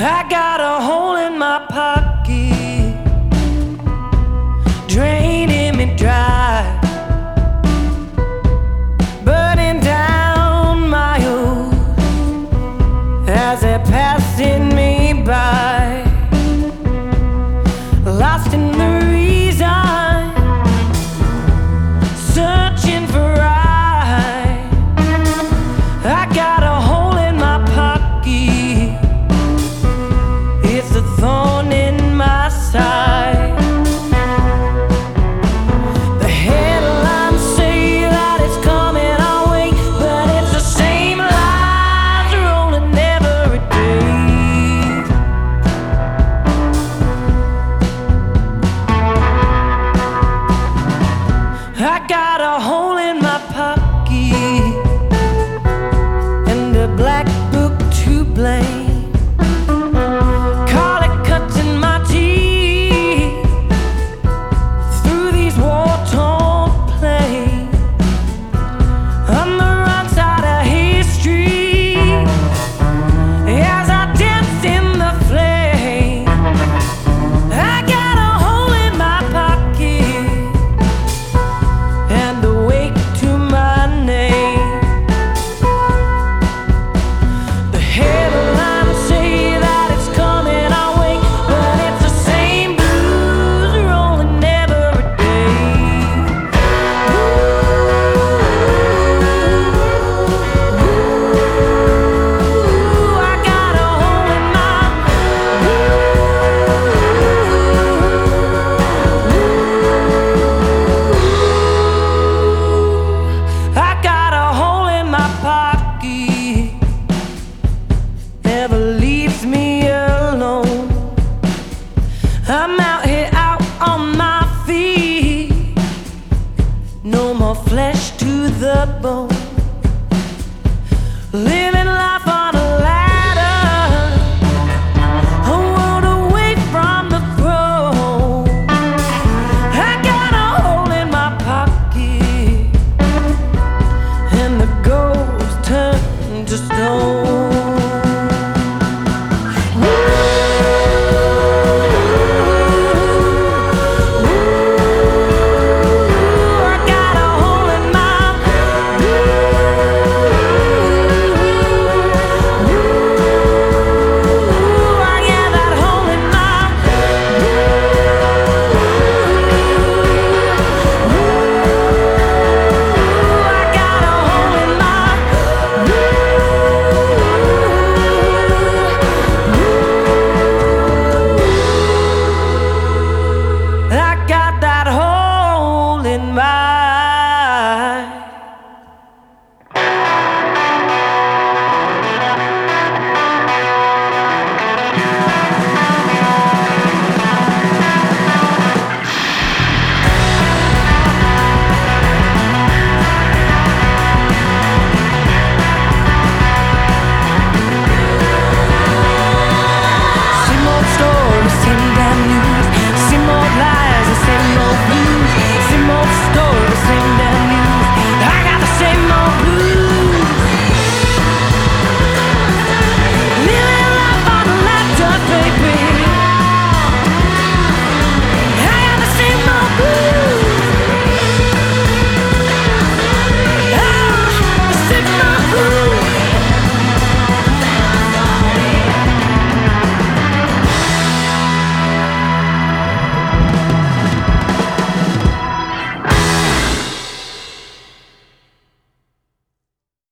I got a hole in my pocket. I got a hole in my pocket and a black book to blame. I'm out here out on my feet. No more flesh to the bone. Living